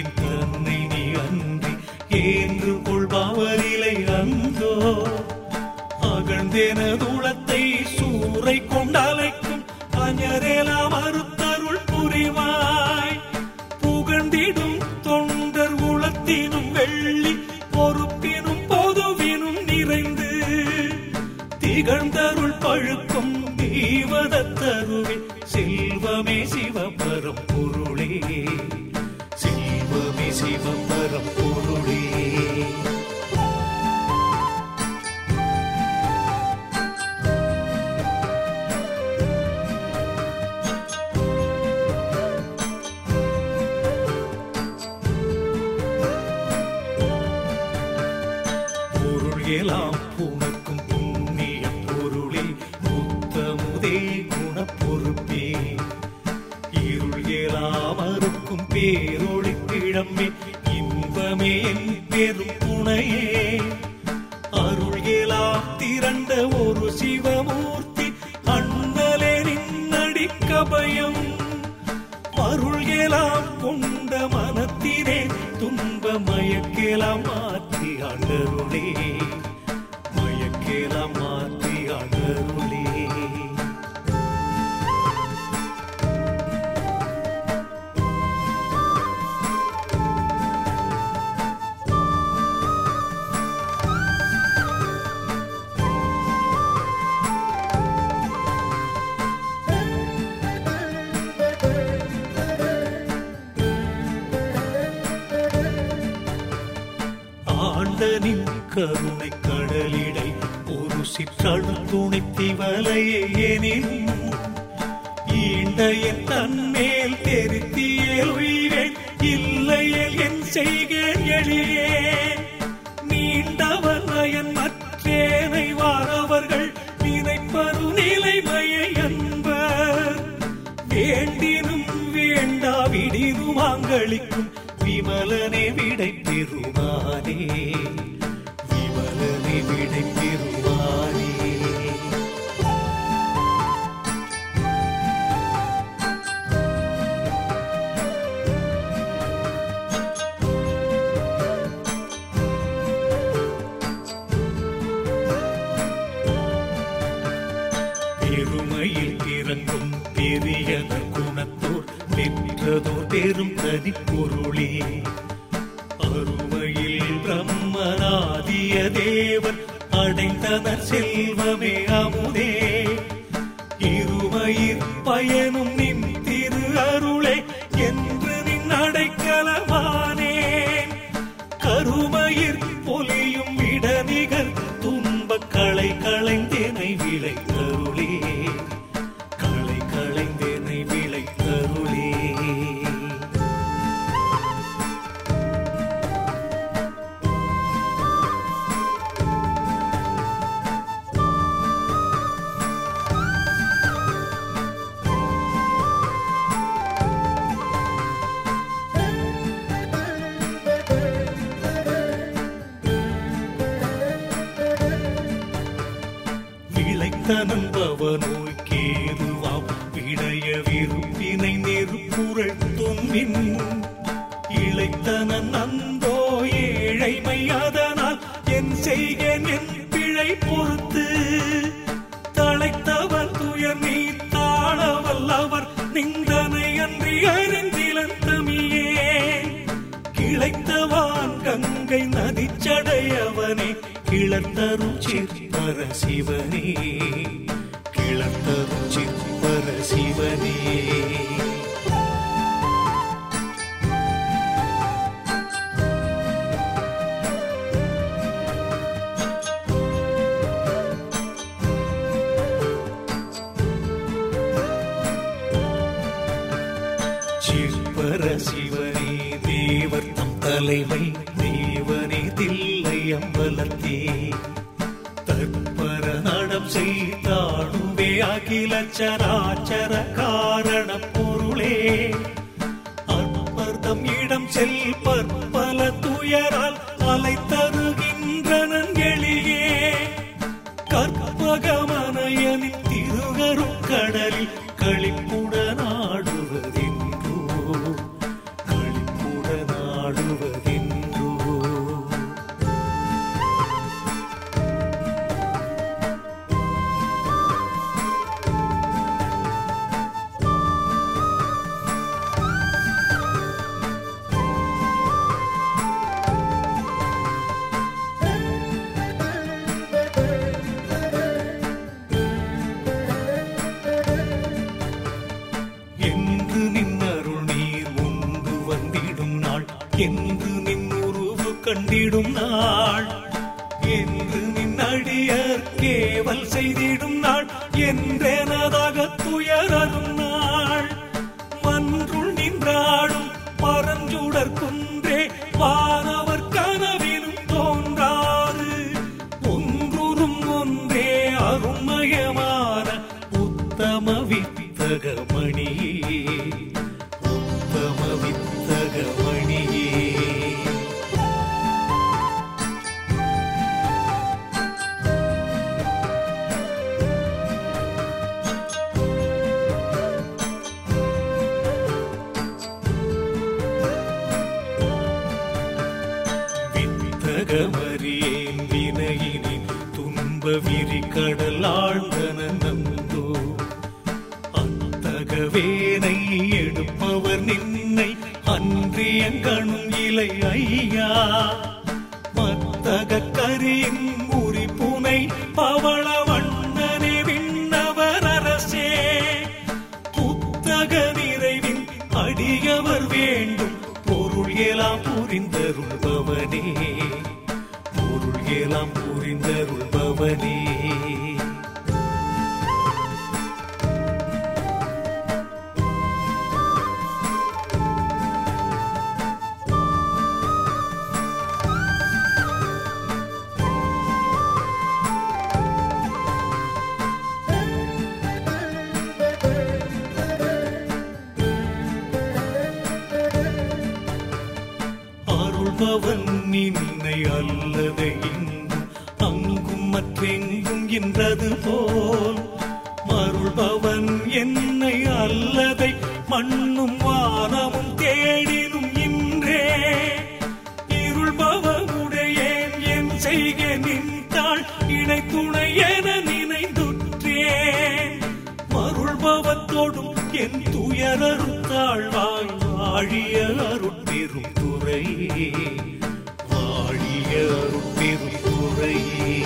எளியின் தன்னை நீ அன்றி ஏன்று கொள்பவரிலை அந்தோ அகழ்ந்தெனதுளத்தை சூறை கொண்டலைக்கும் அஞரெலாம் அறுத்தருள் புரிவாய். புகழ்ந்திடும் தொண்டர் உளத்தினும் வெள்ளி பொறுப்பு பேரொளி கிழமே இன்பமே என் பெரும் துணையே அருள் எல்லாம் திரண்ட ஒரு சிவமூர்த்தி அண்ணலே நின்னடி கபயம். அருள் கொண்ட மனத்தினே துன்ப மயக்கெல்லாம் மாற்றி அண்டருளே. மயக்கெல்லாம் ஆண்டனின் கருணை கடலிடை ஒரு சிற்றழு துணை திவலையே எனினும் ஈண்ட தன்மேல் தெரித்தியல் உயிரேன் இல்லையல் என் செய்கேன் எளியே. நீண்டவர் அயன் மற்ற பெரியத குணத்தோர் நின்றதோர் பெரும் தனிப்பொருளே அருமையில் பிரம்மனாதிய தேவன் அடைந்தனர் செல்வமே அமுதே. இருமையில் பயனும் தனந்தவ கேதுவாம் விடைய விருப்பினை நெருப்புரள் துன்பின் இழைத்தன நந்தோ ஏழைமை அதனால் என் செய்க என் பிழை பொறுத்து. தழைத்தவர் துயர் நீ தாழவல்லவர் நிந்தனை அன்றி அறிந்திலன் தமியே கிளைத்தவான் கங்கை நதிச்சடையவனே கிளத்தரும் சிற்பர சிவனே. சிவனே சிற்பர சிவனே தேவர் தம் தலைமை தேவனே தில்லை அம்பலத்தே. தற்பர நடம் செய்தாடுவே அகில சராச்சர காரண பொருளே. அற்பர்தம் இடம் செல் பற்பல துயரால் அலைத்த கண்டிடும் நான் வித்தகமறியேன் வினையினின் துன்ப விரி கடல் ஆழ்ந்தனந்தோ அத்தகவேனை எடுப்பவர் நின்னை அன்றியங்கணும் இலை ஐயா. மத்தக கரியின் உரி புனை பவள வண்ணனே விண்ணவர் அரசே. புத்தக நிறைவின் அடியவர் வேண்டும் பொருள் எல்லாம் புரிந்தருள்பவனே. புரிந்தருள்பவனே அருள்பவன் நின்னை அல்லதை மற்றெங்கும் இன்றது போல் மருள்பவன் என்னை அல்லதை மண்ணும் வானமும் தேடினும் இன்றே இருள்பவனுடையேன் என் செய்க நின்றாள் இணை துணை என நினைந்துற்றேன். மருள்பவத்தோடும் என் துயரறுத்தாழ்வாய் வாழிய அருட்பெரும் துறையே வாழிய அருட்பெரும் துறையே